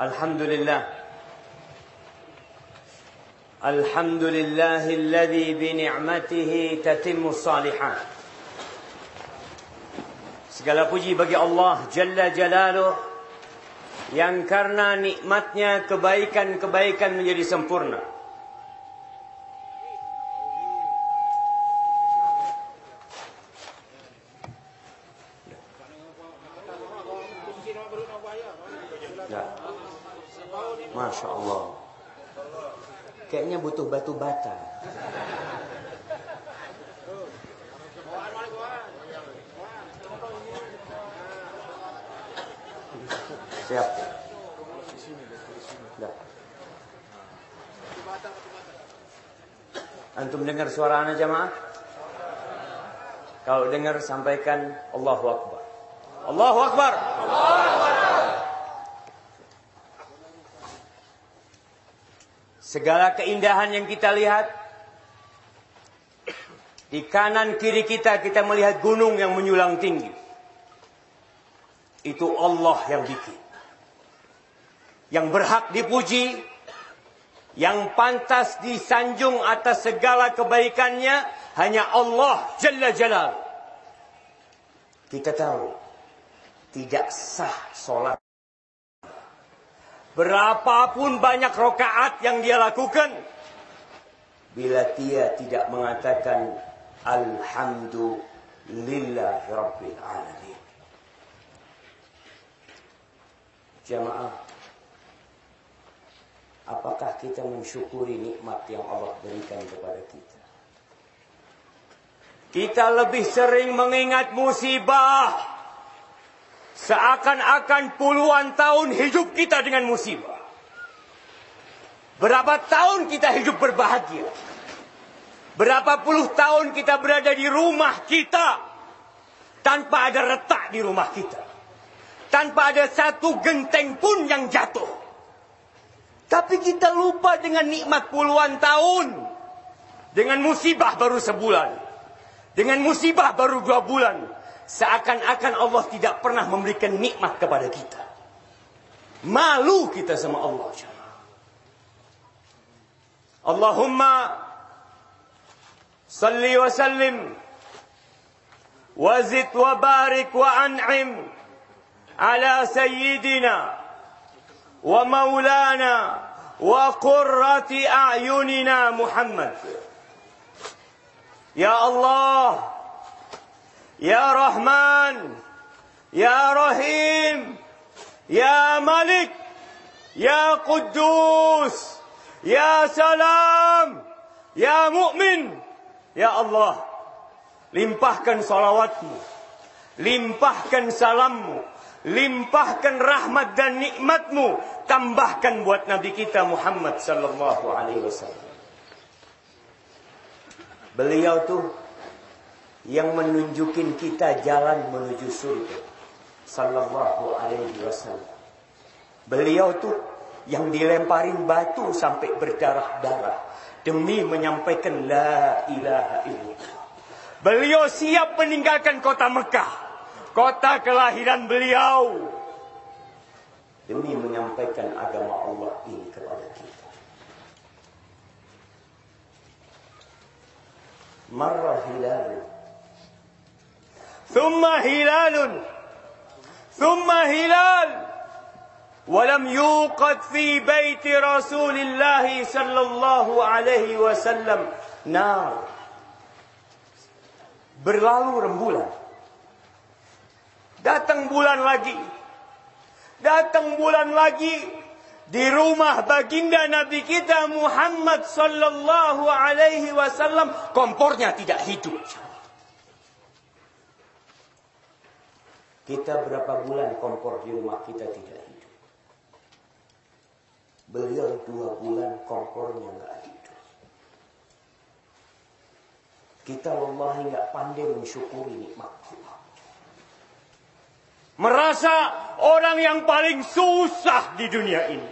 الحمد لله الحمد لله الذي بنعمته تتم الصالحات Segala puji bagi Allah Jalla Jalaluh yang karena nikmatnya kebaikan-kebaikan menjadi sempurna. Dengar suara anak jamaah? Kalau dengar sampaikan Allahu Akbar. Allahu Akbar. Segala keindahan yang kita lihat di kanan kiri kita kita melihat gunung yang menyulang tinggi. Itu Allah yang bikin. Yang berhak dipuji, yang pantas disanjung atas segala kebaikannya hanya Allah Jalla Jalal. Kita tahu tidak sah solat. Berapapun banyak rokaat yang dia lakukan. Bila dia tidak mengatakan Alhamdulillah Rabbil Alamin. Jamaah. Apakah kita mensyukuri nikmat yang Allah berikan kepada kita? Kita lebih sering mengingat musibah. Seakan-akan puluhan tahun hidup kita dengan musibah. Berapa tahun kita hidup berbahagia. Berapa puluh tahun kita berada di rumah kita. Tanpa ada retak di rumah kita. Tanpa ada satu genteng pun yang jatuh. Tapi kita lupa dengan nikmat puluhan tahun. Dengan musibah baru sebulan. Dengan musibah baru dua bulan. Seakan-akan Allah tidak pernah memberikan nikmat kepada kita. Malu kita sama Allah. Allahumma salli wa sallim. Wazid wa barik wa an'im. Ala sayyidina. ومولانا وقرة أعيننا محمد. يا الله يا رحمن يا رحيم يا ملك يا قدوس يا سلام يا مؤمن. يا الله limpahkan salawatmu limpahkan salammu. Limpahkan rahmat dan nikmatmu tambahkan buat nabi kita Muhammad sallallahu alaihi wasallam. Beliau tuh yang menunjukin kita jalan menuju surga sallallahu alaihi wasallam. Beliau tuh yang dilemparin batu sampai berdarah-darah demi menyampaikan la ilaha illallah. Beliau siap meninggalkan kota Mekah kota kelahiran beliau demi menyampaikan agama Allah ini kepada kita. Marra hilal. Thumma hilalun. Thumma hilal. ولم يوقد في بيت رسول الله صلى الله عليه وسلم نار berlalu rembulan Datang bulan lagi. Datang bulan lagi di rumah baginda Nabi kita Muhammad sallallahu alaihi wasallam kompornya tidak hidup. Kita berapa bulan kompor di rumah kita tidak hidup. Beliau dua bulan kompornya nggak hidup. Kita wallahi nggak pandai mensyukuri nikmat Allah merasa orang yang paling susah di dunia ini.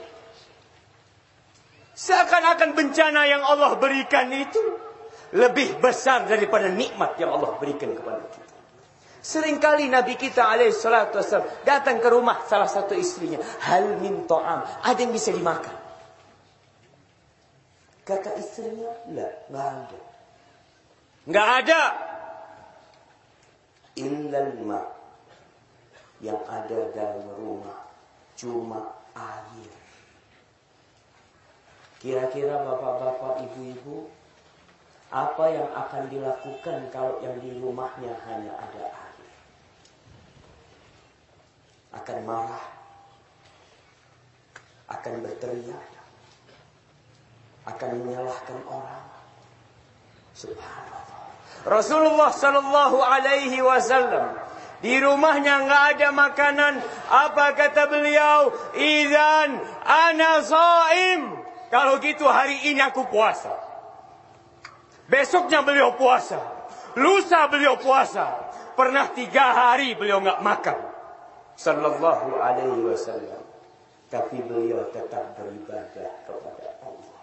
Seakan-akan bencana yang Allah berikan itu lebih besar daripada nikmat yang Allah berikan kepada kita. Seringkali Nabi kita alaihissalatu wassalam datang ke rumah salah satu istrinya. Hal min to'am. Ada yang bisa dimakan. Kata istrinya, la, nggak ada. Nggak ada. Illal ma. Yang ada dalam rumah cuma air. Kira-kira bapak-bapak, ibu-ibu, apa yang akan dilakukan kalau yang di rumahnya hanya ada air? Akan marah, akan berteriak, akan menyalahkan orang. Subhanallah. Rasulullah sallallahu alaihi wasallam di rumahnya nggak ada makanan. Apa kata beliau? Idan ana saim. Kalau gitu hari ini aku puasa. Besoknya beliau puasa. Lusa beliau puasa. Pernah tiga hari beliau nggak makan. Sallallahu alaihi wasallam. Tapi beliau tetap beribadah kepada Allah.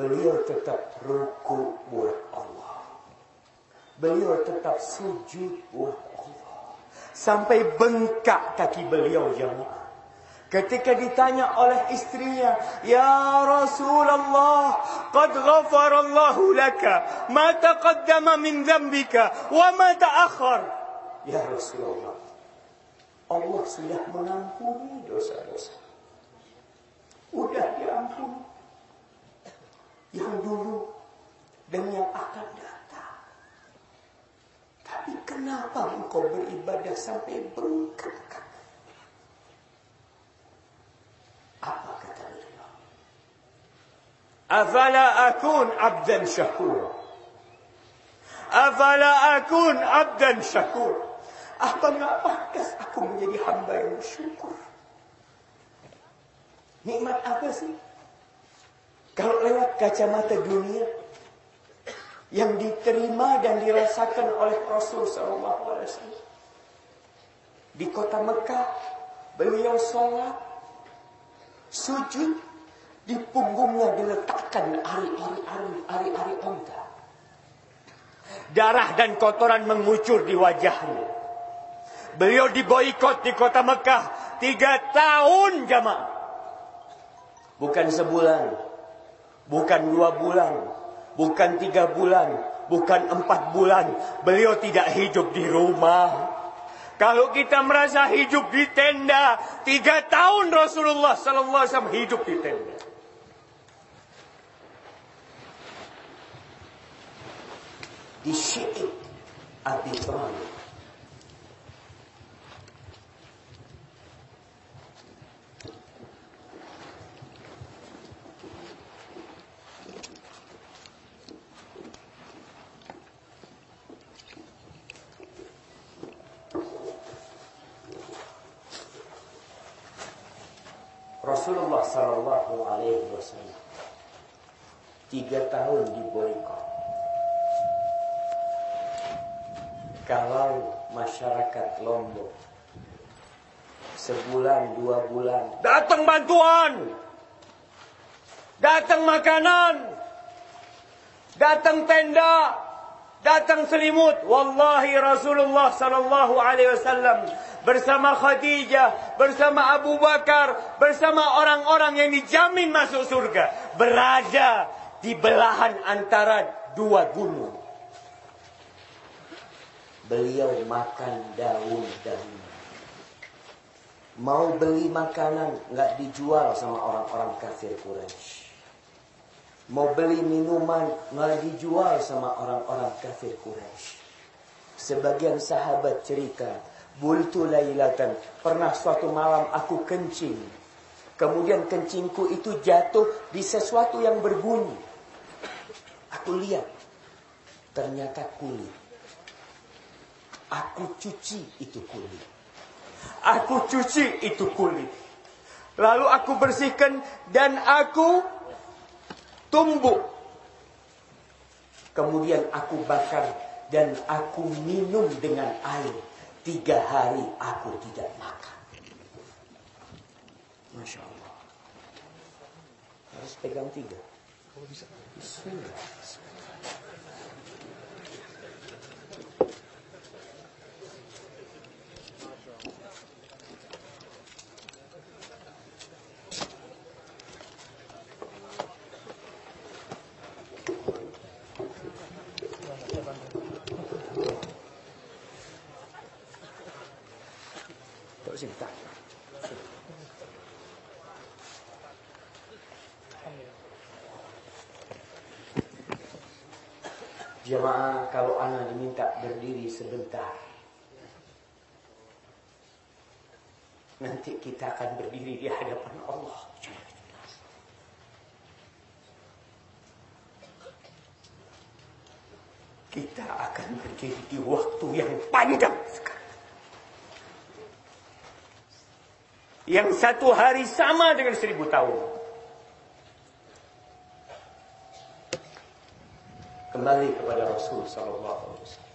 Beliau tetap ruku buat Allah. Beliau tetap sujud buat Allah. Sampai bengkak kaki beliau jemaah. Ketika ditanya oleh istrinya, Ya Rasulullah, Qad ghafarallahu laka, ma taqaddama min zambika, wa ma ta'akhar. Ya Rasulullah, Allah sudah mengampuni dosa-dosa. Udah diampuni. Yang dulu dan yang akan datang. Tapi kenapa engkau beribadah sampai bengkak? Apa kata beliau? Afala akun abdan syakur. Afala akun abdan syakur. Apa nggak pantas aku menjadi hamba yang bersyukur? Nikmat apa sih? Kalau lewat kacamata dunia yang diterima dan dirasakan oleh Rasul Wasallam di kota Mekah, beliau sholat sujud di punggungnya diletakkan ari-ari ari-ari onta. Darah dan kotoran mengucur di wajahnya. Beliau diboikot di kota Mekah tiga tahun jamaah. Bukan sebulan, bukan dua bulan, bukan tiga bulan, bukan empat bulan. Beliau tidak hidup di rumah. Kalau kita merasa hidup di tenda, tiga tahun Rasulullah Sallallahu Alaihi Wasallam hidup di tenda. Di syi'ib Abi Talib. Rasulullah Sallallahu Alaihi Wasallam tiga tahun di boykot. Kalau masyarakat Lombok sebulan dua bulan datang bantuan, datang makanan, datang tenda, datang selimut. Wallahi Rasulullah Sallallahu Alaihi Wasallam bersama Khadijah, bersama Abu Bakar, bersama orang-orang yang dijamin masuk surga, berada di belahan antara dua gunung. Beliau makan daun-daun. Mau beli makanan nggak dijual sama orang-orang kafir Quraisy. Mau beli minuman nggak dijual sama orang-orang kafir Quraisy. Sebagian sahabat cerita, Bultu lailatan. Pernah suatu malam aku kencing. Kemudian kencingku itu jatuh di sesuatu yang berbunyi. Aku lihat. Ternyata kulit. Aku cuci itu kulit. Aku cuci itu kulit. Lalu aku bersihkan dan aku tumbuk. Kemudian aku bakar dan aku minum dengan air. Tiga hari aku tidak makan. Masya Allah. Harus pegang tiga. Bismillah. Duduk sini. Tak. Jemaah kalau anak diminta berdiri sebentar. Nanti kita akan berdiri di hadapan Allah. Kita akan berdiri di waktu yang panjang. Yang satu hari sama dengan seribu tahun. Kembali kepada Rasul sallallahu alaihi wasallam.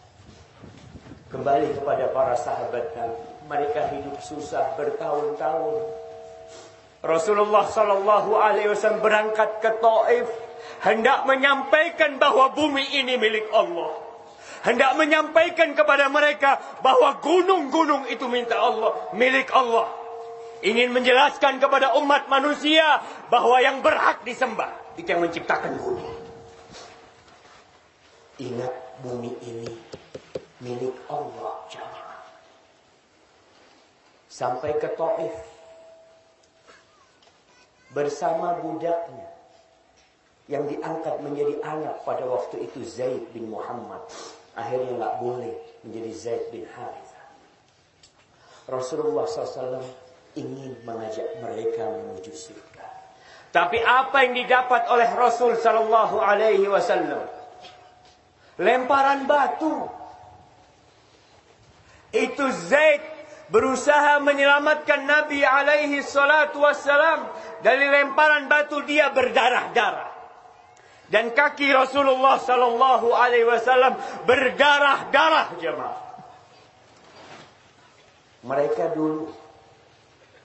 Kembali kepada para sahabat Nabi. Mereka hidup susah bertahun-tahun. Rasulullah sallallahu alaihi wasallam berangkat ke Taif hendak menyampaikan bahwa bumi ini milik Allah. Hendak menyampaikan kepada mereka bahwa gunung-gunung itu minta Allah, milik Allah. Ingin menjelaskan kepada umat manusia bahwa yang berhak disembah itu yang menciptakan bumi. Ingat bumi ini milik Allah jamaah. Sampai ke Taif bersama budaknya yang diangkat menjadi anak pada waktu itu Zaid bin Muhammad. Akhirnya nggak boleh menjadi Zaid bin Harithah. Rasulullah SAW ingin mengajak mereka menuju surga. Tapi apa yang didapat oleh Rasul Sallallahu Alaihi Wasallam? Lemparan batu. Itu Zaid berusaha menyelamatkan Nabi alaihi salatu wassalam dari lemparan batu dia berdarah-darah. Dan kaki Rasulullah sallallahu alaihi wasallam berdarah-darah jemaah. Mereka dulu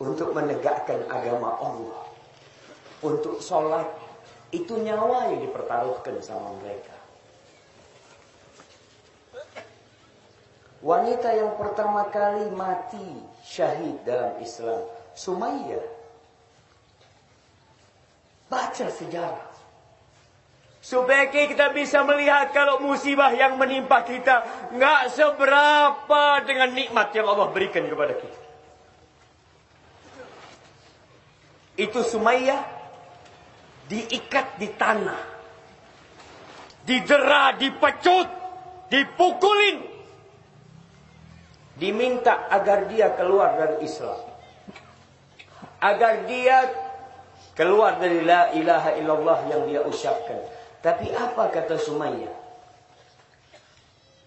untuk menegakkan agama Allah, untuk sholat, itu nyawa yang dipertaruhkan sama mereka. Wanita yang pertama kali mati syahid dalam Islam, Sumayyah. Baca sejarah. Supaya kita bisa melihat kalau musibah yang menimpa kita nggak seberapa dengan nikmat yang Allah berikan kepada kita. Itu Sumayyah diikat di tanah. Didera, dipecut, dipukulin diminta agar dia keluar dari Islam. Agar dia keluar dari la ilaha illallah yang dia ucapkan. Tapi apa kata Sumayyah?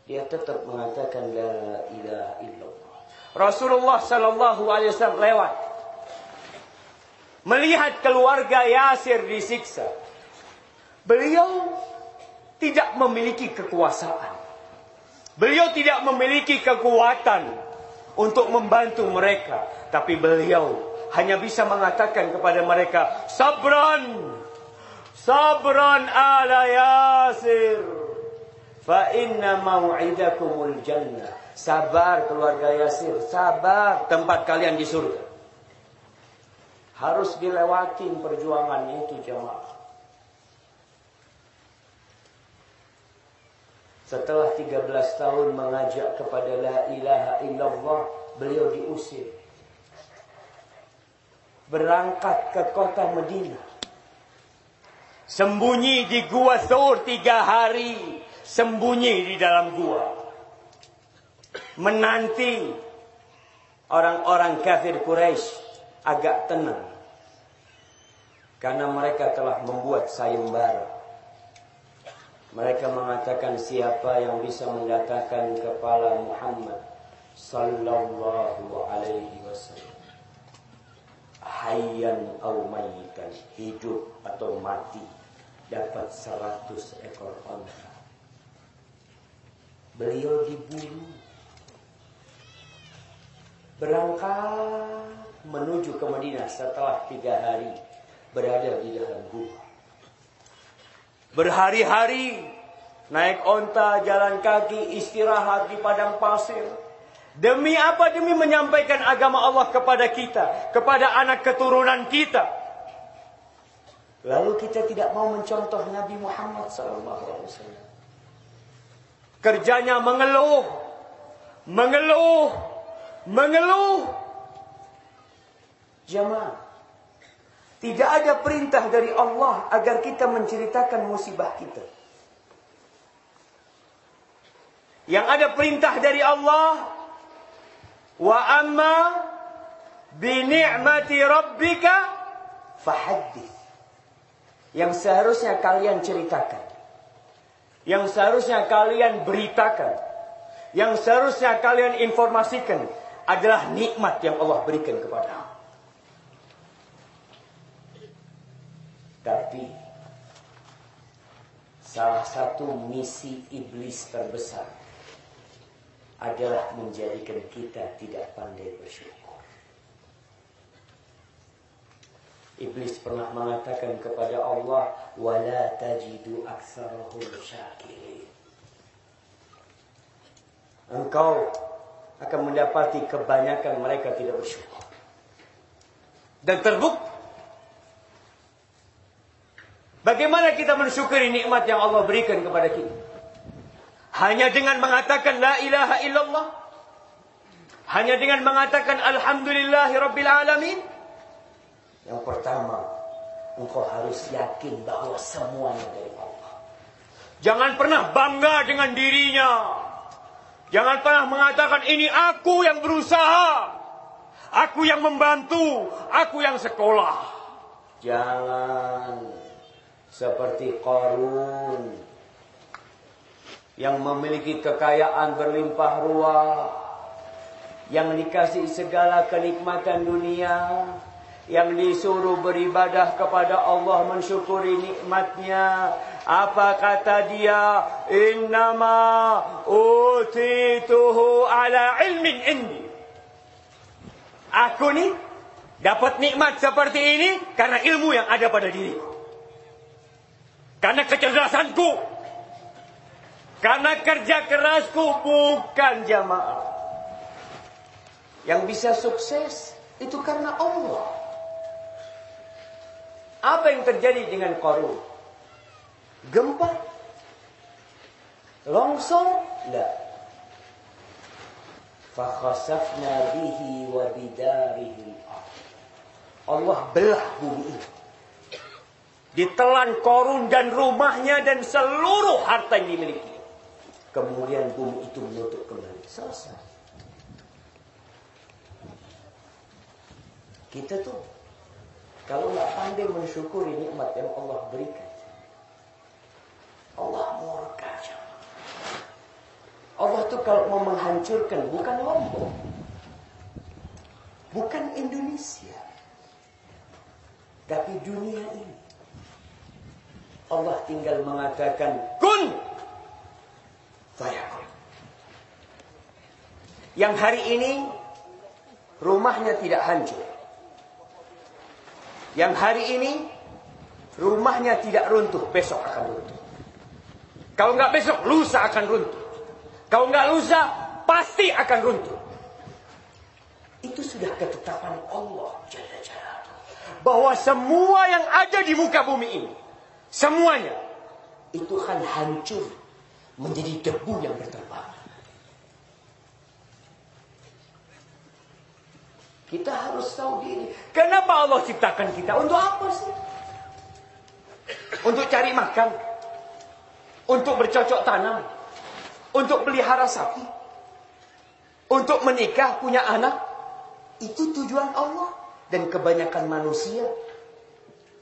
Dia tetap mengatakan la ilaha illallah. Rasulullah sallallahu alaihi wasallam lewat melihat keluarga Yasir disiksa. Beliau tidak memiliki kekuasaan. Beliau tidak memiliki kekuatan untuk membantu mereka. Tapi beliau hanya bisa mengatakan kepada mereka, Sabran! Sabran ala Yasir! Fa inna maw'idakumul jannah. Sabar keluarga Yasir, sabar tempat kalian di surga. Harus dilewatin perjuangan itu jemaah. Setelah 13 tahun mengajak kepada la ilaha illallah, beliau diusir. Berangkat ke kota Medina. Sembunyi di gua Thor tiga hari. Sembunyi di dalam gua. Menanti orang-orang kafir Quraisy agak tenang. Karena mereka telah membuat sayembara mereka mengatakan siapa yang bisa mendatangkan kepala Muhammad sallallahu alaihi wasallam? Hayyan atau mayitan hidup atau mati dapat seratus ekor onta. Beliau dibunuh berangkat menuju ke Madinah setelah tiga hari berada di dalam gua Berhari-hari naik onta, jalan kaki, istirahat di padang pasir. Demi apa? Demi menyampaikan agama Allah kepada kita, kepada anak keturunan kita. Lalu kita tidak mau mencontoh Nabi Muhammad SAW. Kerjanya mengeluh, mengeluh, mengeluh. Jamaah. Tidak ada perintah dari Allah agar kita menceritakan musibah kita. Yang ada perintah dari Allah wa amma bi ni'mati rabbika fahaddits. Yang seharusnya kalian ceritakan. Yang seharusnya kalian beritakan. Yang seharusnya kalian informasikan adalah nikmat yang Allah berikan kepada Tapi salah satu misi iblis terbesar adalah menjadikan kita tidak pandai bersyukur. Iblis pernah mengatakan kepada Allah, "Wala tajidu aktsarahum syakirin." Engkau akan mendapati kebanyakan mereka tidak bersyukur. Dan terbukti Bagaimana kita mensyukuri nikmat yang Allah berikan kepada kita? Hanya dengan mengatakan la ilaha illallah? Hanya dengan mengatakan alhamdulillahi rabbil alamin? Yang pertama, engkau harus yakin bahwa semuanya dari Allah. Jangan pernah bangga dengan dirinya. Jangan pernah mengatakan ini aku yang berusaha. Aku yang membantu, aku yang sekolah. Jangan seperti Qarun. Yang memiliki kekayaan berlimpah ruah. Yang dikasih segala kenikmatan dunia. Yang disuruh beribadah kepada Allah mensyukuri nikmatnya. Apa kata dia? Innama utituhu ala ilmin indi. Aku ni dapat nikmat seperti ini karena ilmu yang ada pada diriku karena kecerdasanku. Karena kerja kerasku bukan jamaah. Yang bisa sukses itu karena Allah. Apa yang terjadi dengan Qarun? Gempa? Longsor? Tidak. Fakhasafna bihi wa bidarihi Allah belah bumi ini ditelan korun dan rumahnya dan seluruh harta yang dimiliki. Kemudian bumi itu menutup kembali. Selesai. Kita tuh kalau nggak pandai mensyukuri nikmat yang Allah berikan, Allah murka. Allah tuh kalau mau menghancurkan bukan Lombok, bukan Indonesia, tapi dunia ini. Allah tinggal mengatakan kun fayakun. Yang hari ini rumahnya tidak hancur. Yang hari ini rumahnya tidak runtuh, besok akan runtuh. Kalau nggak besok, lusa akan runtuh. Kalau nggak lusa, pasti akan runtuh. Itu sudah ketetapan Allah Bahwa semua yang ada di muka bumi ini Semuanya itu akan hancur menjadi debu yang berterbangan. Kita harus tahu diri. Kenapa Allah ciptakan kita? Untuk apa sih? Untuk cari makan. Untuk bercocok tanam. Untuk pelihara sapi. Untuk menikah, punya anak. Itu tujuan Allah. Dan kebanyakan manusia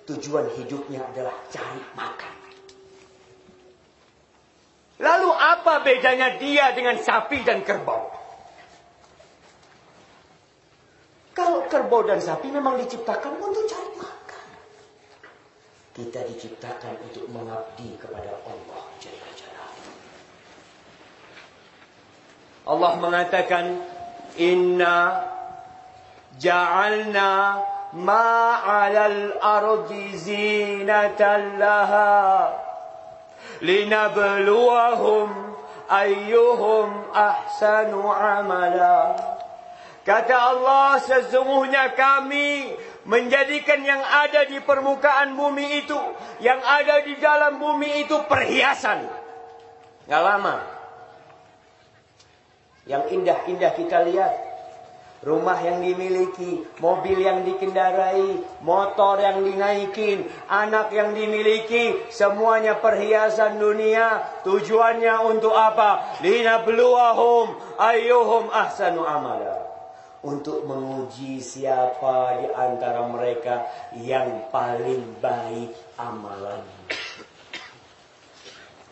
Tujuan hidupnya adalah cari makan. Lalu apa bedanya dia dengan sapi dan kerbau? Kalau kerbau dan sapi memang diciptakan untuk cari makan. Kita diciptakan untuk mengabdi kepada Allah Allah mengatakan, Inna ja'alna ما على الأرض زينة لها لنبلوهم أيهم أحسن عملا Kata Allah sesungguhnya kami menjadikan yang ada di permukaan bumi itu, yang ada di dalam bumi itu perhiasan. Gak lama. Yang indah-indah kita lihat. rumah yang dimiliki, mobil yang dikendarai, motor yang dinaikin, anak yang dimiliki, semuanya perhiasan dunia. Tujuannya untuk apa? Lina beluahum ayyuhum ahsanu amala. Untuk menguji siapa di antara mereka yang paling baik amalannya.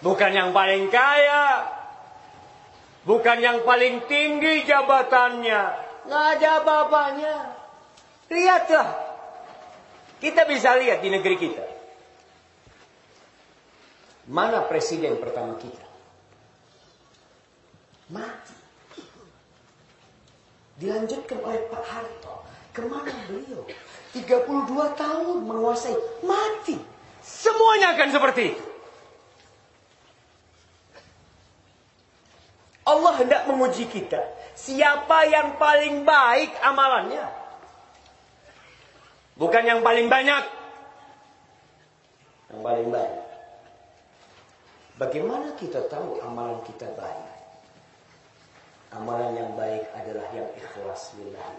Bukan yang paling kaya. Bukan yang paling tinggi jabatannya. Nggak ada apa-apanya. Lihatlah. Kita bisa lihat di negeri kita. Mana presiden pertama kita? Mati. Dilanjutkan oleh Pak Harto. Ke mana beliau? 32 tahun menguasai. Mati. Semuanya akan seperti itu. Allah hendak menguji kita. Siapa yang paling baik amalannya? Bukan yang paling banyak. Yang paling baik. Bagaimana kita tahu amalan kita baik? Amalan yang baik adalah yang ikhlas lillahi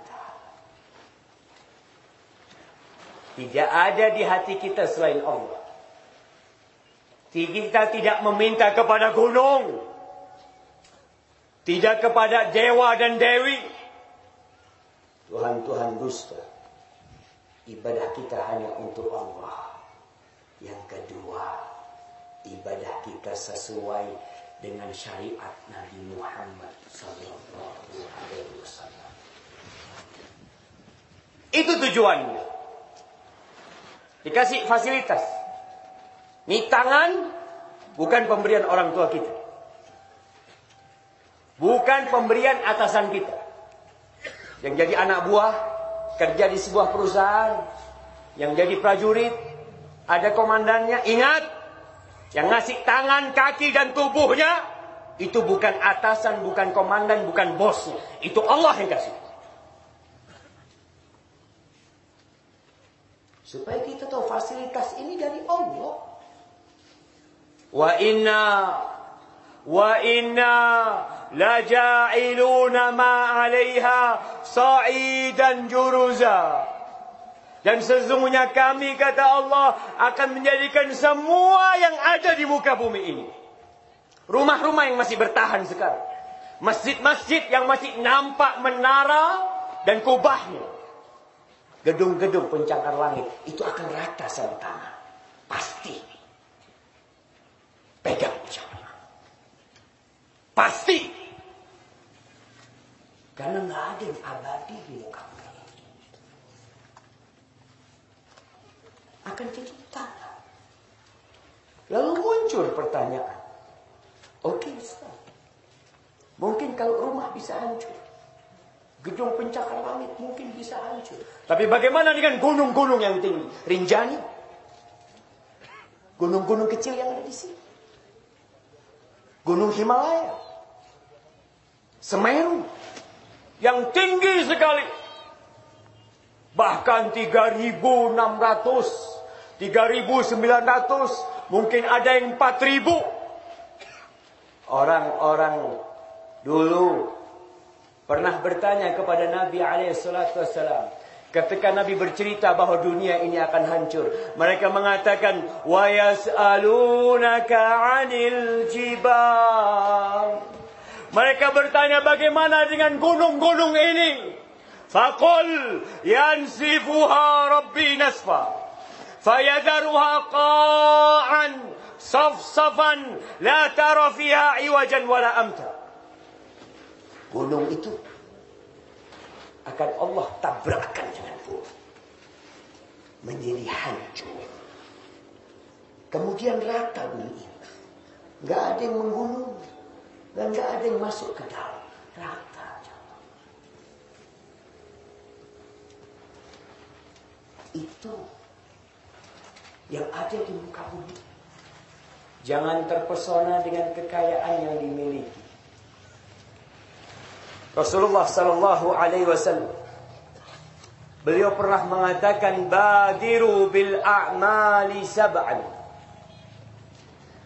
Tidak ada di hati kita selain Allah. Kita tidak meminta kepada gunung. Tidak kepada dewa dan dewi. Tuhan-Tuhan dusta. Ibadah kita hanya untuk Allah. Yang kedua, ibadah kita sesuai dengan syariat Nabi Muhammad sallallahu alaihi wasallam. Itu tujuannya. Dikasih fasilitas. Ini tangan bukan pemberian orang tua kita. Bukan pemberian atasan kita. Yang jadi anak buah, kerja di sebuah perusahaan, yang jadi prajurit, ada komandannya, ingat, yang ngasih tangan, kaki, dan tubuhnya, itu bukan atasan, bukan komandan, bukan bosnya. Itu Allah yang kasih. Supaya kita tahu fasilitas ini dari Allah. Wa inna wa inna laja'iluna ma 'alaiha sa'idan juruza. Dan sesungguhnya kami kata Allah akan menjadikan semua yang ada di muka bumi ini. Rumah-rumah yang masih bertahan sekarang. Masjid-masjid yang masih nampak menara dan kubahnya. Gedung-gedung pencakar langit itu akan rata sama tanah. Pasti. Pegang. Pasti. Karena nggak ada yang abadi di muka bumi. Akan tanah. Lalu muncul pertanyaan. Oke, okay, Mungkin kalau rumah bisa hancur. Gedung pencakar langit mungkin bisa hancur. Tapi bagaimana dengan gunung-gunung yang tinggi? Rinjani. Gunung-gunung kecil yang ada di sini. Gunung Himalaya. Semeru yang tinggi sekali. Bahkan 3600, 3900, mungkin ada yang 4000. Orang-orang dulu pernah bertanya kepada Nabi alaihi Ketika Nabi bercerita bahwa dunia ini akan hancur, mereka mengatakan wa yas'alunaka 'anil jibal mereka bertanya bagaimana dengan gunung-gunung ini? Faqul yansifuha rabbi nasfa. Fayadaruha qa'an safsafan la tara fiha iwajan wala amta. Gunung itu akan Allah tabrakkan dengan bumi. Menjadi hancur. Kemudian rata bumi ini. Gak ada yang menggunung. Dan nggak ada yang masuk ke dalam. Rata. Itu yang ada di muka bumi. Jangan terpesona dengan kekayaan yang dimiliki. Rasulullah sallallahu alaihi wasallam beliau pernah mengatakan badiru bil a'mali sab'an.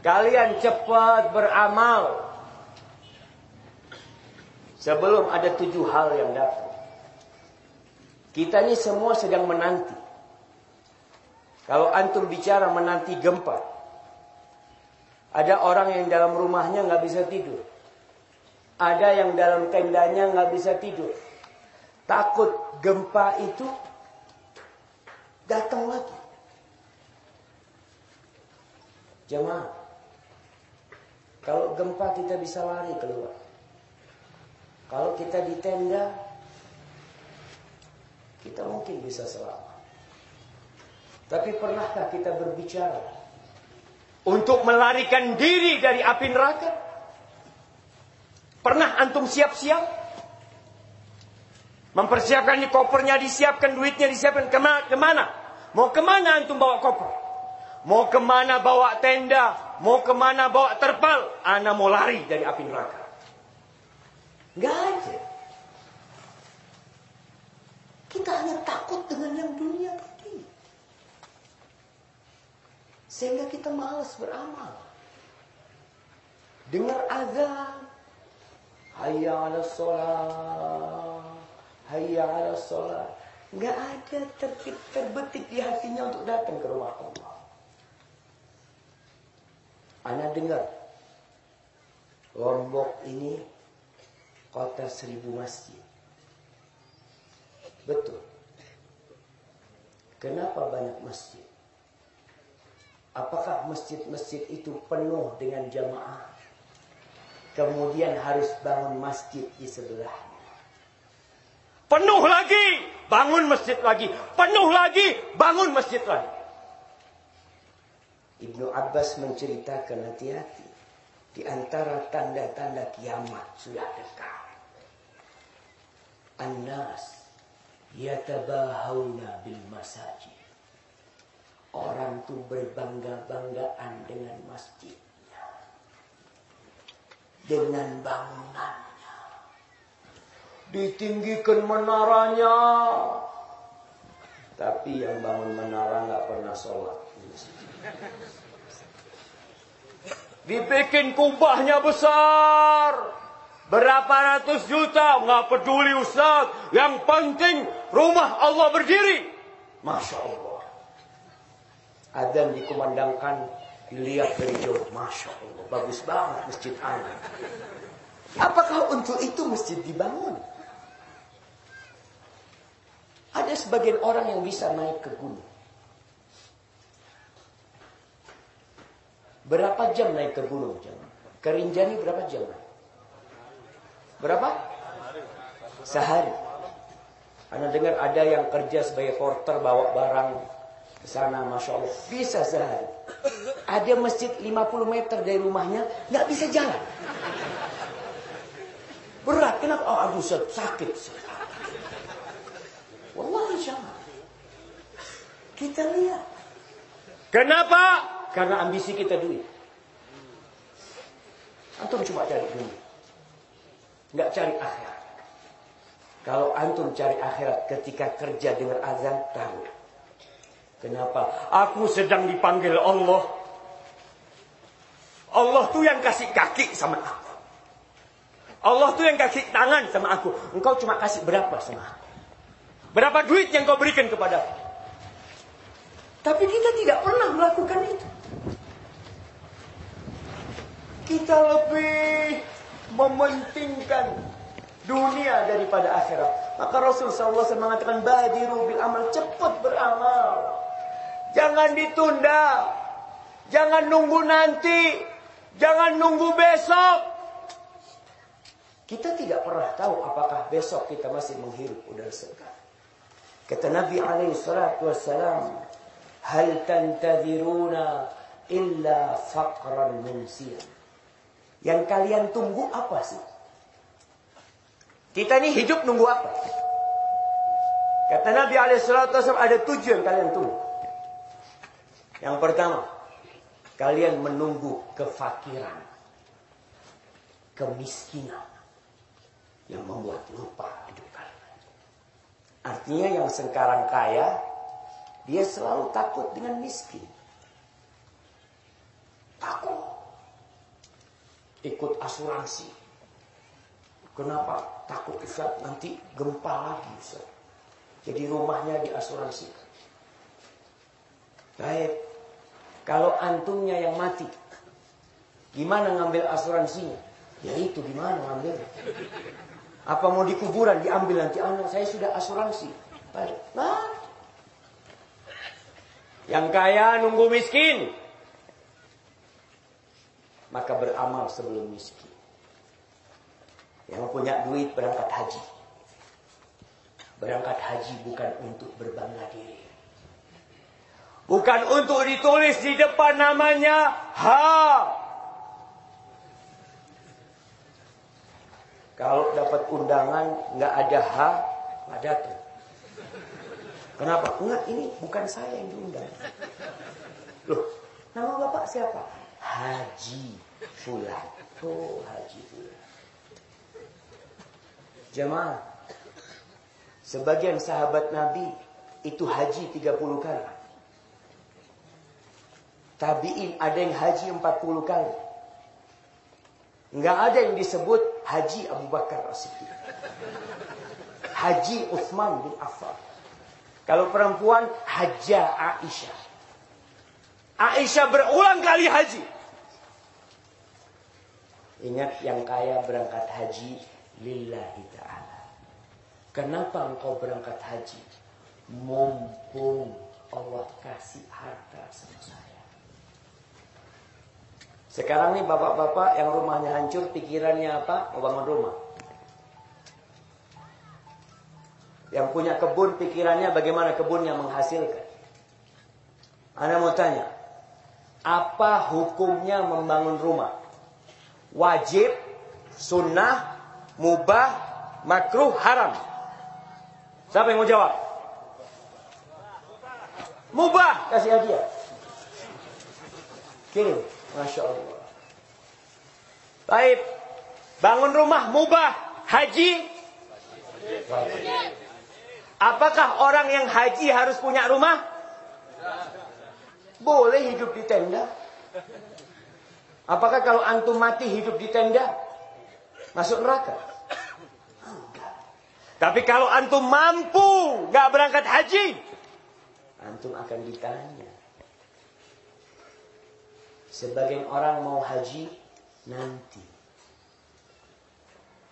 Kalian cepat beramal Sebelum ada tujuh hal yang datang. Kita ini semua sedang menanti. Kalau antum bicara menanti gempa. Ada orang yang dalam rumahnya nggak bisa tidur. Ada yang dalam tendanya nggak bisa tidur. Takut gempa itu datang lagi. Jemaah, kalau gempa kita bisa lari keluar. Kalau kita di tenda, kita mungkin bisa selamat. Tapi pernahkah kita berbicara untuk melarikan diri dari api neraka? Pernah antum siap-siap? Mempersiapkan di kopernya disiapkan, duitnya disiapkan. Ke mana? ke mana? Mau ke mana antum bawa koper? Mau ke mana bawa tenda? Mau ke mana bawa terpal? Ana mau lari dari api neraka. Gak ada. Kita hanya takut dengan yang dunia tadi. Sehingga kita malas beramal. Dengar azan. Hayya ala sholat. Hayya ala sholat. Gak ada terbetik di hatinya untuk datang ke rumah Allah. Anda dengar. Lombok ini kota seribu masjid. Betul. Kenapa banyak masjid? Apakah masjid-masjid itu penuh dengan jamaah? Kemudian harus bangun masjid di sebelahnya. Penuh lagi, bangun masjid lagi. Penuh lagi, bangun masjid lagi. Ibnu Abbas menceritakan hati-hati. Di antara tanda-tanda kiamat sudah dekat. An-nas yatabahawna bil masajid. Orang tuh berbangga-banggaan dengan masjidnya. Dengan bangunannya. Ditinggikan menaranya. Tapi yang bangun menara nggak pernah sholat. Dibikin kubahnya besar. Berapa ratus juta, nggak peduli Ustaz. Yang penting rumah Allah berdiri. Masya Allah. Adzan dikumandangkan, dilihat dari jauh. Masya Allah, bagus banget masjid Allah. Apakah untuk itu masjid dibangun? Ada sebagian orang yang bisa naik ke gunung. Berapa jam naik ke gunung? Ke Rinjani berapa jam? Berapa? Sehari. Anda dengar ada yang kerja sebagai porter bawa barang ke sana, masya Allah, bisa sehari. Ada masjid 50 meter dari rumahnya, nggak bisa jalan. Berat, kenapa? Oh, aduh, sakit. Wallahi sama. Kita lihat. Kenapa? Karena ambisi kita duit. Antum cuma cari duit. Nggak cari akhirat. Kalau antum cari akhirat ketika kerja dengan azan, tahu. Kenapa? Aku sedang dipanggil Allah. Allah tuh yang kasih kaki sama aku. Allah tuh yang kasih tangan sama aku. Engkau cuma kasih berapa sama aku? Berapa duit yang kau berikan kepada aku? Tapi kita tidak pernah melakukan itu. Kita lebih mementingkan dunia daripada akhirat. Maka Rasul SAW mengatakan badiru bil amal cepat beramal. Jangan ditunda. Jangan nunggu nanti. Jangan nunggu besok. Kita tidak pernah tahu apakah besok kita masih menghirup udara segar. Kata Nabi alaihi salatu wassalam, "Hal tantadiruna illa faqran munsiyan." Yang kalian tunggu apa sih? Kita ini hidup nunggu apa? Kata Nabi SAW ada tujuh yang kalian tunggu. Yang pertama, kalian menunggu kefakiran. Kemiskinan. Yang membuat lupa hidup kalian. Artinya yang sekarang kaya, dia selalu takut dengan miskin. Takut ikut asuransi. Kenapa? Takut Ustaz nanti gempa lagi Ustaz. Jadi rumahnya diasuransikan. Baik. Kalau antumnya yang mati, gimana ngambil asuransinya? Ya itu gimana ngambil? Apa mau di kuburan diambil nanti anak saya sudah asuransi. Baik. Nah. Yang kaya nunggu miskin. Maka beramal sebelum miskin. Yang punya duit berangkat haji. Berangkat haji bukan untuk berbangga diri. Bukan untuk ditulis di depan namanya ha. Kalau dapat undangan nggak ada ha, nggak datang. Kenapa? Enggak, ini bukan saya yang diundang. Loh, nama bapak siapa? Haji Fulan. Oh, Haji Fulan. Jemaah, sebagian sahabat Nabi itu haji 30 kali. Tabi'in ada yang haji 40 kali. Enggak ada yang disebut Haji Abu Bakar As-Siddiq. Haji Uthman bin Affan. Kalau perempuan, Hajjah Aisyah. Aisyah berulang kali haji. Ingat yang kaya berangkat haji lillahi ta'ala. Kenapa engkau berangkat haji? Mumpung Allah kasih harta sama saya. Sekarang nih bapak-bapak yang rumahnya hancur, pikirannya apa? Mau bangun rumah. Yang punya kebun, pikirannya bagaimana kebunnya menghasilkan. Anda mau tanya, apa hukumnya membangun rumah? Wajib, sunnah, mubah, makruh, haram. Siapa yang mau jawab? Mubah, kasih hadiah. Kirim, masya Allah. Baik, bangun rumah mubah, haji. Apakah orang yang haji harus punya rumah? Boleh hidup di tenda. Apakah kalau antum mati hidup di tenda? Masuk neraka? Enggak. Tapi kalau antum mampu nggak berangkat haji, antum akan ditanya. Sebagian orang mau haji nanti.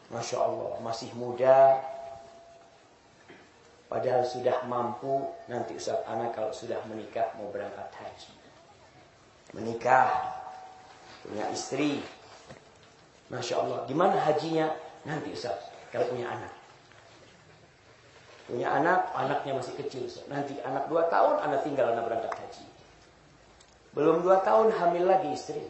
Masya Allah, masih muda. Padahal sudah mampu, nanti Ustaz anak kalau sudah menikah mau berangkat haji. Menikah, punya istri. Masya Allah, gimana hajinya? Nanti Ustaz, kalau punya anak. Punya anak, anaknya masih kecil. Ustaz. Nanti anak dua tahun, anak tinggal, anak berangkat haji. Belum dua tahun, hamil lagi istri.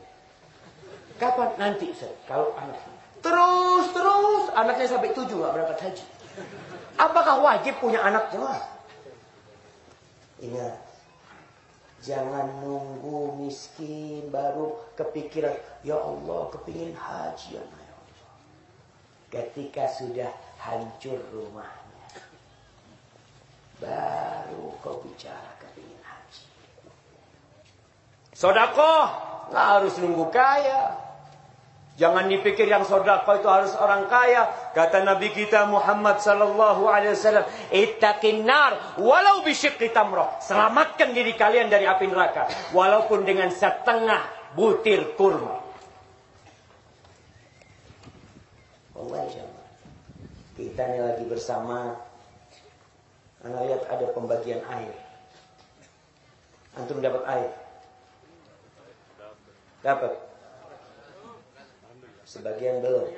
Kapan? Nanti Ustaz, kalau anak. Terus, terus, anaknya sampai tujuh gak berangkat haji. Apakah wajib punya anak jemaah? Ingat, jangan nunggu miskin baru kepikiran, ya Allah kepingin haji ya Allah. Ketika sudah hancur rumahnya, baru kau bicara kepingin haji. Sodakoh, nggak harus nunggu kaya. Jangan dipikir yang sodako itu harus orang kaya. Kata Nabi kita Muhammad sallallahu alaihi wasallam, "Ittaqin nar walau bisyikki tamrah." Selamatkan diri kalian dari api neraka walaupun dengan setengah butir kurma. Allah Kita ini lagi bersama Anda lihat ada pembagian air. Antum dapat air? Dapat. Sebagian belum.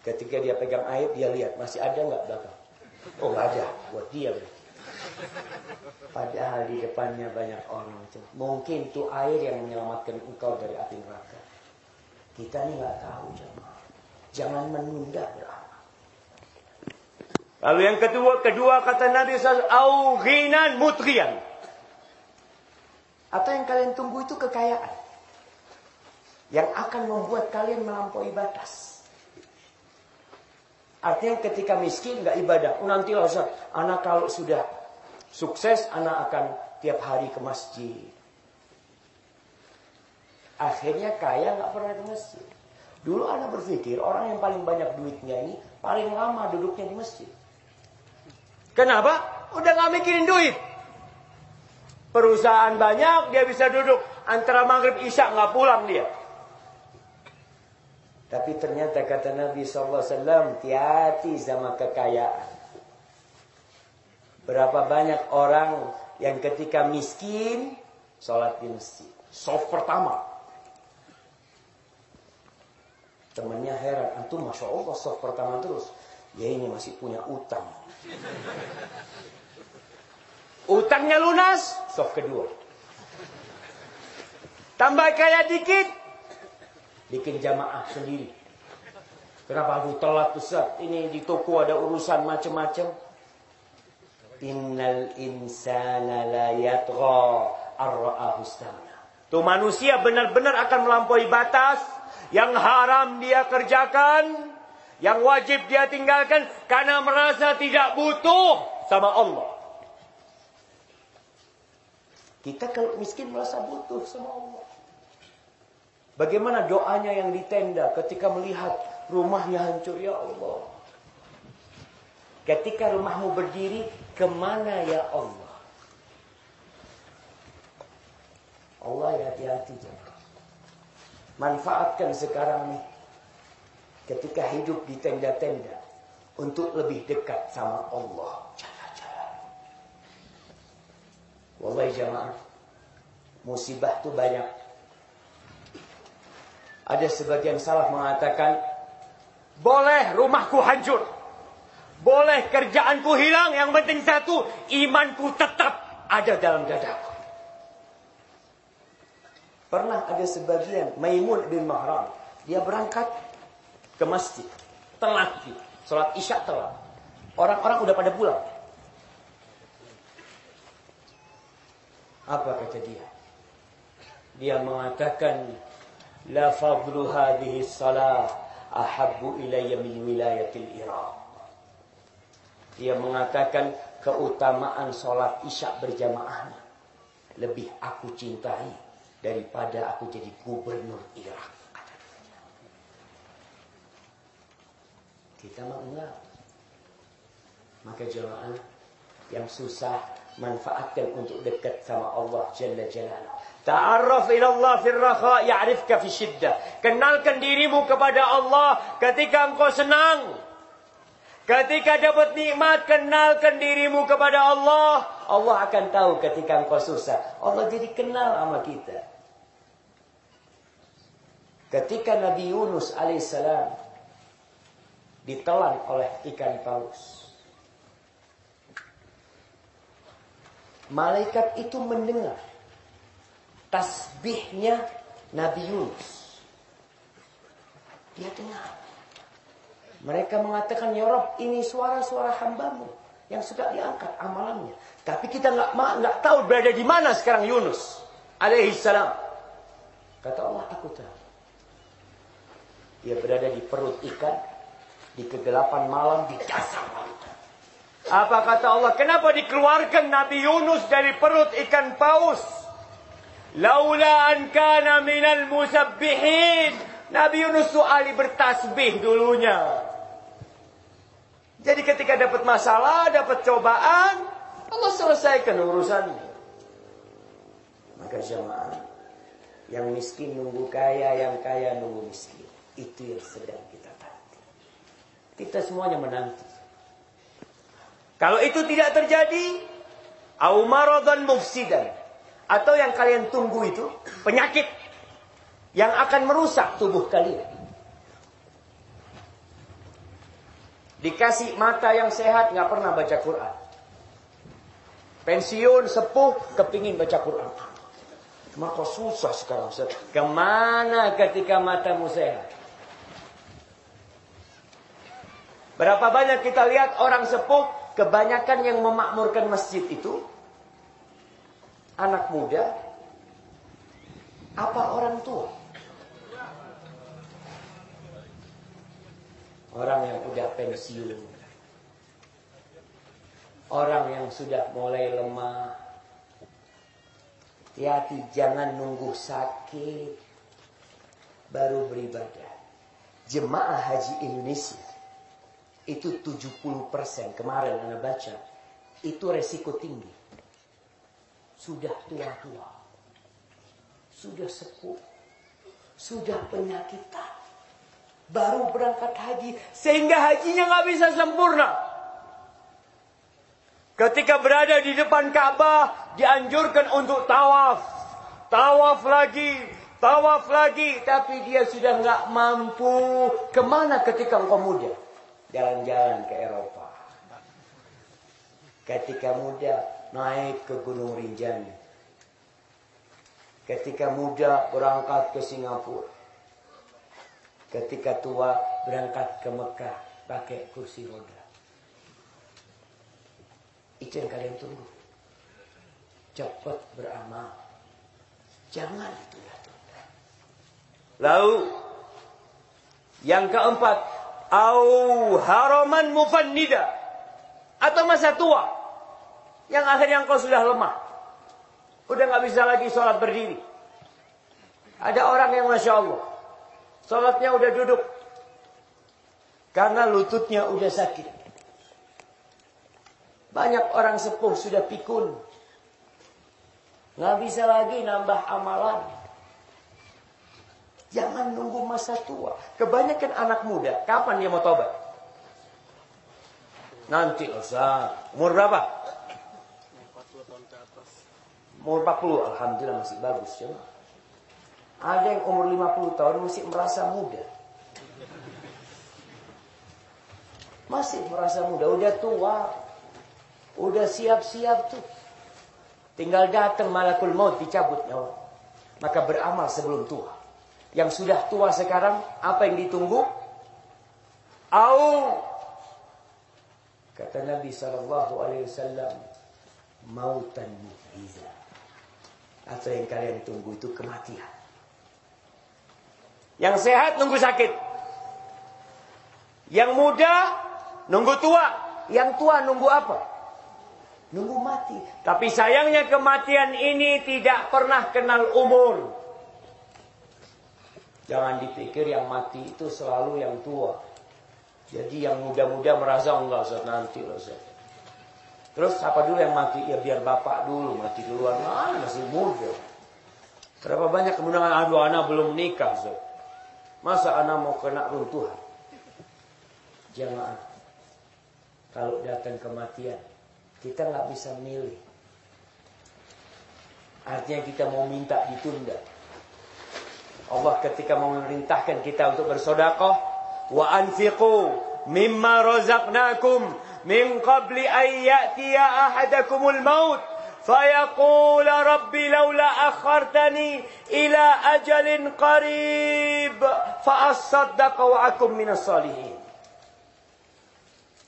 Ketika dia pegang air, dia lihat masih ada nggak belakang. Oh nggak ada, buat dia berarti. Padahal di depannya banyak orang. Mungkin itu air yang menyelamatkan engkau dari api neraka. Kita ini nggak tahu jemaah. Jangan menunda beramal. Lalu yang kedua, kedua kata Nabi SAW, Aughinan mutrian. Atau yang kalian tunggu itu kekayaan yang akan membuat kalian melampaui batas. Artinya ketika miskin nggak ibadah. Oh, nanti lah Ustaz, anak kalau sudah sukses, anak akan tiap hari ke masjid. Akhirnya kaya nggak pernah ke masjid. Dulu anak berpikir orang yang paling banyak duitnya ini paling lama duduknya di masjid. Kenapa? Udah nggak mikirin duit. Perusahaan banyak, dia bisa duduk antara maghrib isya nggak pulang dia. Tapi ternyata kata Nabi SAW, hati-hati sama kekayaan. Berapa banyak orang yang ketika miskin, sholat di masjid. Soft pertama. Temennya heran, antum Masya Allah soft pertama terus. Ya ini masih punya utang. Utangnya lunas, soft kedua. Tambah kaya dikit, bikin jamaah sendiri. Kenapa aku telat Ustaz? Ini di toko ada urusan macam-macam. Innal insana la yatgha ar Tuh manusia benar-benar akan melampaui batas yang haram dia kerjakan yang wajib dia tinggalkan karena merasa tidak butuh sama Allah. Kita kalau miskin merasa butuh sama Allah. Bagaimana doanya yang di tenda ketika melihat rumahnya hancur ya Allah. Ketika rumahmu berdiri, ke mana ya Allah? Allah ya hati-hati Manfaatkan sekarang nih ketika hidup di tenda-tenda untuk lebih dekat sama Allah. Wallahi jamaah, musibah itu banyak. Ada sebagian salah mengatakan, boleh rumahku hancur. Boleh kerjaanku hilang, yang penting satu, imanku tetap ada dalam dadaku. Pernah ada sebagian, Maimun bin Mahram, dia berangkat ke masjid. Telat gitu. Sholat isya telat. Orang-orang udah pada pulang. Apa kata dia? Dia mengatakan la fadlu hadhihi salah ahabbu ilayya min wilayatil Iraq. Dia mengatakan keutamaan sholat isya berjamaah lebih aku cintai daripada aku jadi gubernur Irak. Kita mah enggak. Maka jemaah yang susah manfaatkan untuk dekat sama Allah Jalla Jalaluhu. Ta'arraf ila Allah fil raha ya'rifka fi syiddah. Kenalkan dirimu kepada Allah ketika engkau senang. Ketika dapat nikmat, kenalkan dirimu kepada Allah. Allah akan tahu ketika engkau susah. Allah jadi kenal sama kita. Ketika Nabi Yunus alaihissalam ditelan oleh ikan paus. Malaikat itu mendengar tasbihnya Nabi Yunus. Dia dengar. Mereka mengatakan, Ya Rob, ini suara-suara hambamu yang sudah diangkat amalannya. Tapi kita nggak tahu berada di mana sekarang Yunus alaihi salam. Kata Allah, aku tahu. Dia berada di perut ikan di kegelapan malam di dasar laut. Apa kata Allah? Kenapa dikeluarkan Nabi Yunus dari perut ikan paus? Laula an kana minal musabbihin. Nabi Yunus itu ahli bertasbih dulunya. Jadi ketika dapat masalah, dapat cobaan, Allah selesaikan urusannya. Maka jemaah, yang miskin nunggu kaya, yang kaya nunggu miskin. Itu yang sedang kita kita semuanya menanti. Kalau itu tidak terjadi, au maradan mufsidan atau yang kalian tunggu itu penyakit yang akan merusak tubuh kalian. Dikasih mata yang sehat nggak pernah baca Quran. Pensiun sepuh kepingin baca Quran. Maka susah sekarang. Ke mana ketika matamu sehat? Berapa banyak kita lihat orang sepuh, kebanyakan yang memakmurkan masjid itu anak muda apa orang tua? Orang yang udah pensiun. Orang yang sudah mulai lemah. Hati-hati jangan nunggu sakit baru beribadah. Jemaah Haji Indonesia itu 70% kemarin Anda baca itu resiko tinggi. Sudah tua-tua. Sudah sepuh. Sudah penyakitan. Baru berangkat haji. Sehingga hajinya nggak bisa sempurna. Ketika berada di depan Ka'bah, dianjurkan untuk tawaf. Tawaf lagi, tawaf lagi. Tapi dia sudah nggak mampu. Ke mana ketika engkau muda? Jalan-jalan ke Eropa. Ketika muda, naik ke Gunung Rinjani. Ketika muda, berangkat ke Singapura. Ketika tua, berangkat ke Mekah. Pakai kursi roda. Yang kalian tunggu. Cepat beramal. Jangan tunda-tunda. Lalu yang keempat, au haraman mufannida atau masa tua yang akhirnya engkau sudah lemah. Udah nggak bisa lagi sholat berdiri. Ada orang yang masya Allah, sholatnya udah duduk karena lututnya udah sakit. Banyak orang sepuh sudah pikun. Nggak bisa lagi nambah amalan. Jangan nunggu masa tua. Kebanyakan anak muda, kapan dia mau tobat? Nanti Ustaz. Umur berapa? Umur 40, Alhamdulillah masih bagus. Ya. Ada yang umur 50 tahun masih merasa muda. Masih merasa muda, udah tua. Udah siap-siap tuh. Tinggal datang malakul maut dicabut nyawa. Maka beramal sebelum tua. Yang sudah tua sekarang, apa yang ditunggu? Au kata Nabi sallallahu alaihi wasallam, mautan muhriza. Atau yang kalian tunggu itu kematian. Yang sehat nunggu sakit. Yang muda nunggu tua. Yang tua nunggu apa? Nunggu mati. Tapi sayangnya kematian ini tidak pernah kenal umur. Jangan dipikir yang mati itu selalu yang tua. Jadi yang muda-muda merasa enggak Ustaz nanti Ustaz. Terus apa dulu yang mati? Ya biar bapak dulu mati duluan. Ah, masih muda. Berapa banyak kemudian aduh anak belum nikah Ustaz. Masa anak mau kena runtuhan? Jangan. Kalau datang kematian, kita nggak bisa milih. Artinya kita mau minta ditunda. Allah ketika mau memerintahkan kita untuk bersodakoh, wa anfiqu mimma razaqnakum min qabli an ya'tiya ahadakumul maut فيقول ربي لولا أخرتني إلى أجل قريب فأصدق وأكن من الصالحين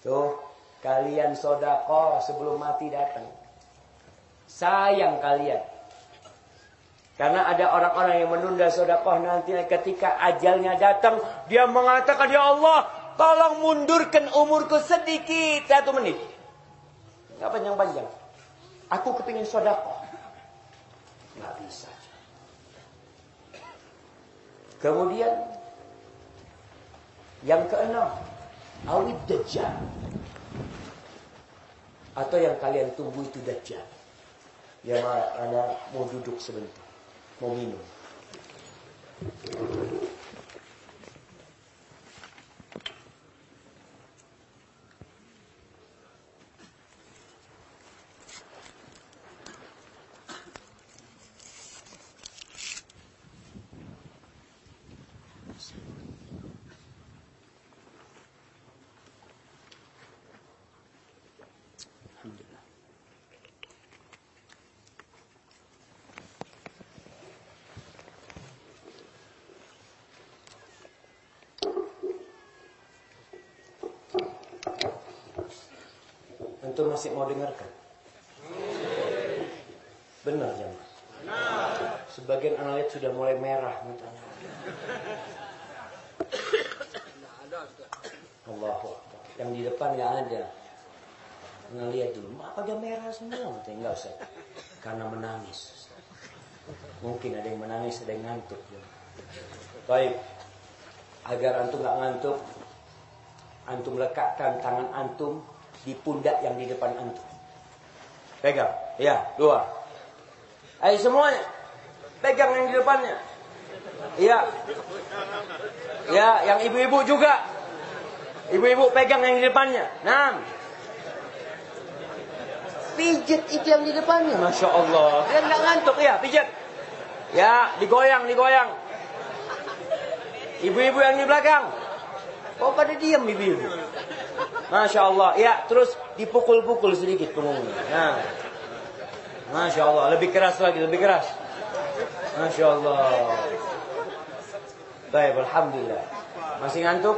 Tuh, kalian sodako sebelum mati datang. Sayang kalian. Karena ada orang-orang yang menunda sodakoh nanti ketika ajalnya datang. Dia mengatakan, Ya Allah, tolong mundurkan umurku sedikit. Satu menit. Nggak panjang-panjang. Aku kepingin sodakoh. Nggak bisa. Kemudian yang keenam, awid dajjal. Atau yang kalian tunggu itu dajjal. Yang anda mau duduk sebentar, mau minum. Antum masih mau dengarkan? Benar jamaah. Sebagian anak lihat sudah mulai merah matanya. Akbar. Yang di depan nggak ada. Nggak lihat dulu. Apa dia merah semua? Matanya enggak usah. Karena menangis. Mungkin ada yang menangis, ada yang ngantuk. Baik. Agar antum nggak ngantuk, antum lekatkan tangan antum di pundak yang di depan antum. Pegang. Ya, dua. Ayo semuanya. Pegang yang di depannya. Iya. Ya, yang ibu-ibu juga. Ibu-ibu pegang yang di depannya. Enam. Pijit itu yang di depannya. Masya Allah. Dia nggak ngantuk ya, pijit. Ya, digoyang, digoyang. Ibu-ibu yang di belakang. Oh pada diam ibu-ibu. Masya Allah. Ya, terus dipukul-pukul sedikit punggungnya. Nah. Masya Allah. Lebih keras lagi, lebih keras. Masya Allah. Baik, Alhamdulillah. Masih ngantuk?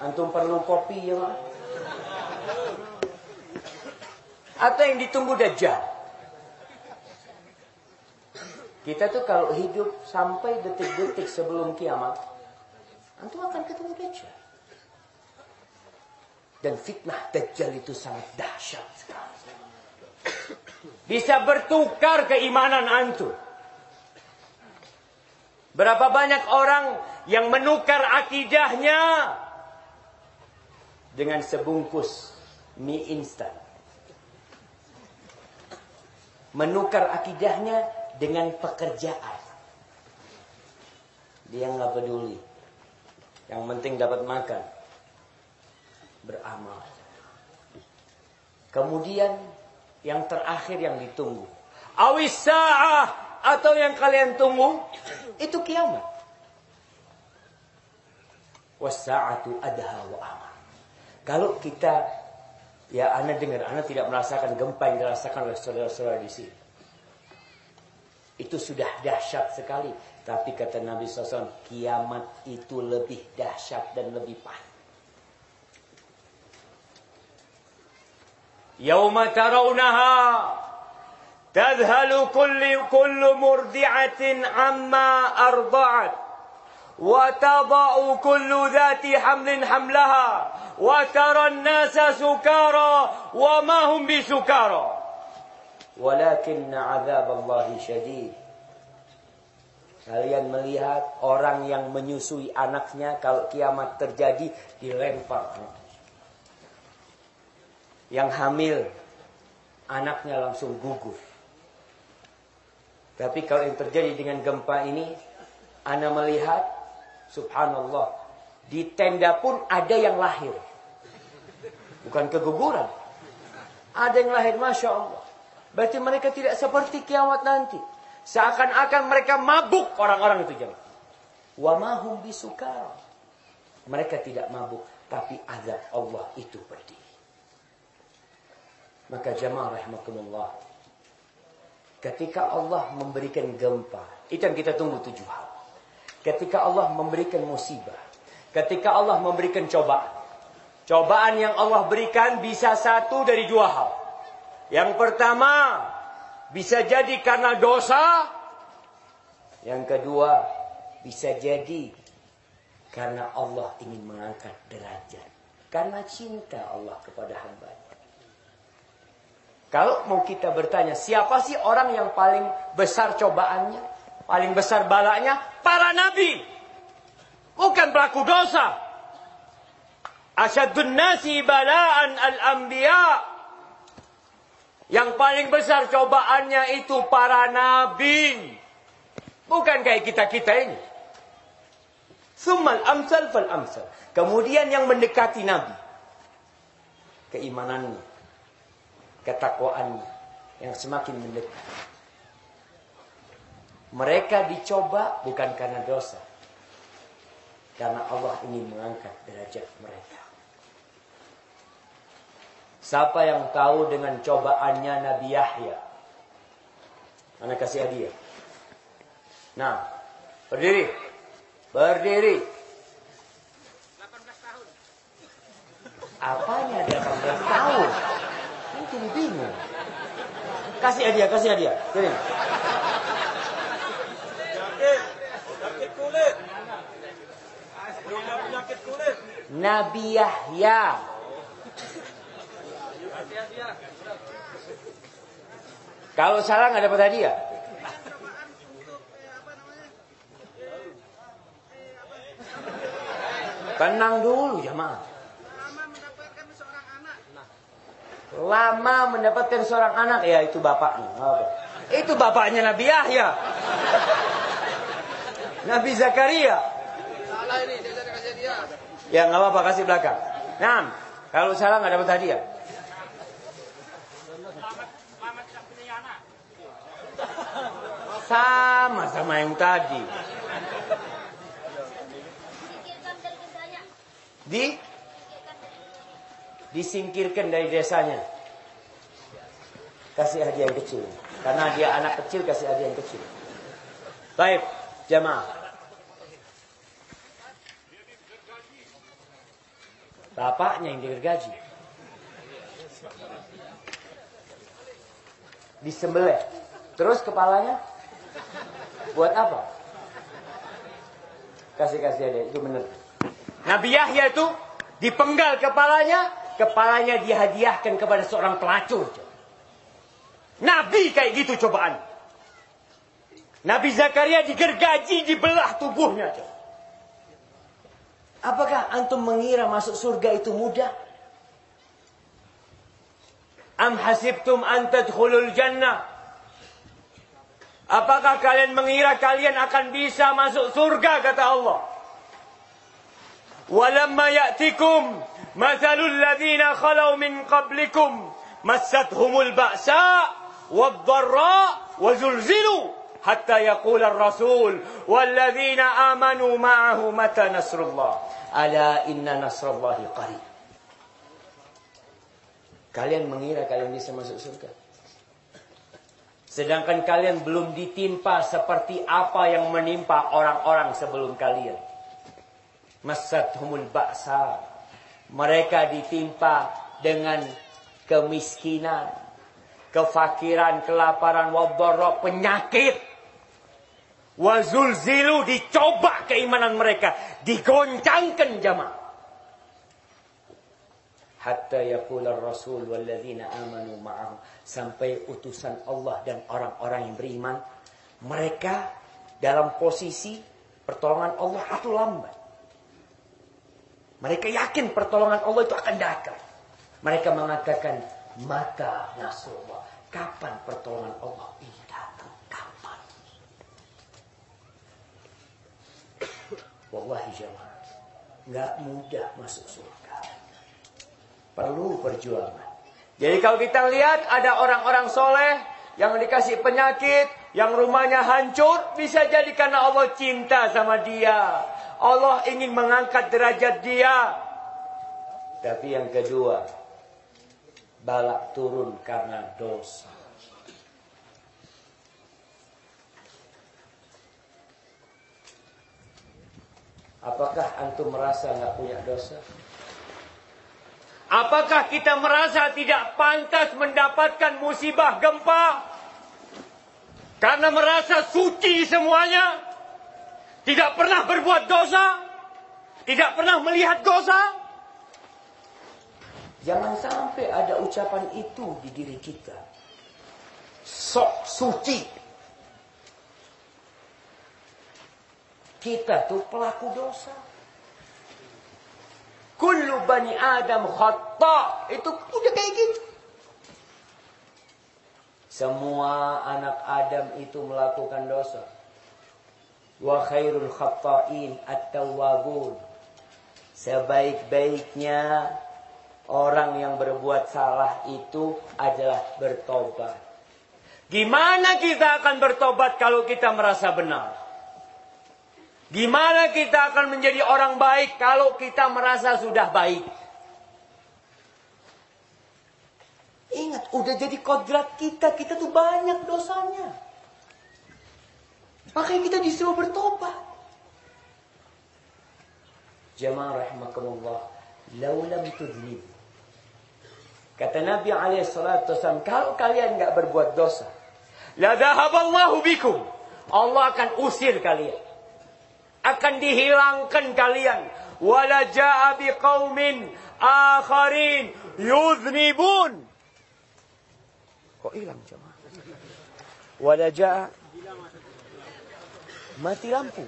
Antum perlu kopi ya Atau yang ditunggu Dajjal? Kita tuh kalau hidup sampai detik-detik sebelum kiamat, antum akan ketemu Dajjal. Dan fitnah Dajjal itu sangat dahsyat sekali. Bisa bertukar keimanan antum. Berapa banyak orang yang menukar akidahnya dengan sebungkus mie instan. Menukar akidahnya dengan pekerjaan. Dia nggak peduli. Yang penting dapat makan. Beramal. Kemudian yang terakhir yang ditunggu. Awis sa'ah atau yang kalian tunggu itu kiamat. Wasa'atu adha wa amal. Kalau kita, ya Anda dengar, Anda tidak merasakan gempa yang dirasakan oleh saudara-saudara di sini. Itu sudah dahsyat sekali. Tapi kata Nabi Sosan, kiamat itu lebih dahsyat dan lebih pahit. Yawma tarawnaha tadhalu kulli kullu murdi'atin amma arda'at wa tada'u kullu dhati hamlin hamlaha wa tara nasa sukara wa ma hum bisukara walakin azab Allah syadid. Kalian melihat orang yang menyusui anaknya kalau kiamat terjadi dilempar. Yang hamil anaknya langsung gugur. Tapi kalau yang terjadi dengan gempa ini, Anda melihat, subhanallah, di tenda pun ada yang lahir. Bukan keguguran. Ada yang lahir, Masya Allah. Berarti mereka tidak seperti kiamat nanti. Seakan-akan mereka mabuk orang-orang itu jangan. Wa mahum bisukar. Mereka tidak mabuk. Tapi azab Allah itu berdiri. Maka jamaah rahmatullah. Ketika Allah memberikan gempa. Itu yang kita tunggu tujuh hal. Ketika Allah memberikan musibah. Ketika Allah memberikan cobaan. Cobaan yang Allah berikan bisa satu dari dua hal. Yang pertama, bisa jadi karena dosa. Yang kedua, bisa jadi karena Allah ingin mengangkat derajat. Karena cinta Allah kepada hambanya. Kalau mau kita bertanya, siapa sih orang yang paling besar cobaannya? Paling besar balanya? Para nabi. Bukan pelaku dosa. Asyadun nasi balaan al-anbiya. Yang paling besar cobaannya itu para nabi. Bukan kayak kita-kita ini. Summal amsal fal amsal. Kemudian yang mendekati nabi. Keimanannya. Ketakwaannya. Yang semakin mendekat. Mereka dicoba bukan karena dosa. Karena Allah ingin mengangkat derajat mereka. Siapa yang tahu dengan cobaannya Nabi Yahya? Mana kasih hadiah? Nah, berdiri. Berdiri. 18 tahun. Apanya 18 tahun? Ini jadi bingung. Kasih hadiah, kasih hadiah. Sini. Nabi Yahya. Kalau salah nggak dapat hadiah. Tenang dulu jamaah. Lama mendapatkan seorang anak, ya itu bapaknya. Apa? Itu bapaknya Nabi Yahya. Nabi Zakaria. Salah ini, dia jadi kasih dia. Ya nggak apa-apa kasih belakang. Nah, kalau salah nggak dapat hadiah. Sama sama yang tadi. Di disingkirkan dari desanya. Kasih hadiah yang kecil. Karena dia anak kecil kasih hadiah yang kecil. Baik, jamaah. Bapaknya yang digergaji. Disembelih. Terus kepalanya buat apa? Kasih-kasih hadiah, itu benar. Nabi Yahya itu dipenggal kepalanya, kepalanya dihadiahkan kepada seorang pelacur. Nabi kayak gitu cobaan. Nabi Zakaria digergaji, dibelah tubuhnya. Apakah antum mengira masuk surga itu mudah? Am hasibtum an tadkhulul jannah? Apakah kalian mengira kalian akan bisa masuk surga kata Allah? Walamma ya'tikum mathalul ladzina khalau min qablikum massathumul ba'sa wad-dharra wa zulzilu hatta yaqula ar-rasul walladzina amanu ma'ahu mata nasrullah. Ala inna nasrallahi qarib. Kalian mengira kalian bisa masuk surga Sedangkan kalian belum ditimpa seperti apa yang menimpa orang-orang sebelum kalian. Masathumul ba'sa. Mereka ditimpa dengan kemiskinan, kefakiran, kelaparan, wabarra, penyakit. Wazulzilu dicoba keimanan mereka, digoncangkan jamaah hatta yaqula rasul walladzina amanu ma'ahu sampai utusan Allah dan orang-orang yang beriman mereka dalam posisi pertolongan Allah itu lambat. Mereka yakin pertolongan Allah itu akan datang. Mereka mengatakan mata nasrullah kapan pertolongan Allah ini datang? Kapan? Wallahi jamaah nggak mudah masuk surga. Perlu perjuangan. Jadi kalau kita lihat ada orang-orang soleh yang dikasih penyakit, yang rumahnya hancur, bisa jadi karena Allah cinta sama dia. Allah ingin mengangkat derajat dia. Tapi yang kedua, balak turun karena dosa. Apakah antum merasa nggak punya dosa? Apakah kita merasa tidak pantas mendapatkan musibah gempa? Karena merasa suci semuanya? Tidak pernah berbuat dosa? Tidak pernah melihat dosa? Jangan sampai ada ucapan itu di diri kita. Sok suci. Kita tuh pelaku dosa. Kullu bani Adam khata. Itu udah kayak gitu. Semua anak Adam itu melakukan dosa. Wa khairul khata'in at-tawwabun. Sebaik-baiknya orang yang berbuat salah itu adalah bertobat. Gimana kita akan bertobat kalau kita merasa benar? Gimana kita akan menjadi orang baik kalau kita merasa sudah baik? Ingat, udah jadi kodrat kita, kita tuh banyak dosanya. Makanya kita disuruh bertobat. Jamaah rahimakumullah, laulam tudnib. Kata Nabi SAW, kalau kalian nggak berbuat dosa, la dhahaballahu bikum. Allah akan usir kalian akan dihilangkan kalian wala jaa biqaumin akharin yuznibun kok hilang coba? wala jaa mati lampu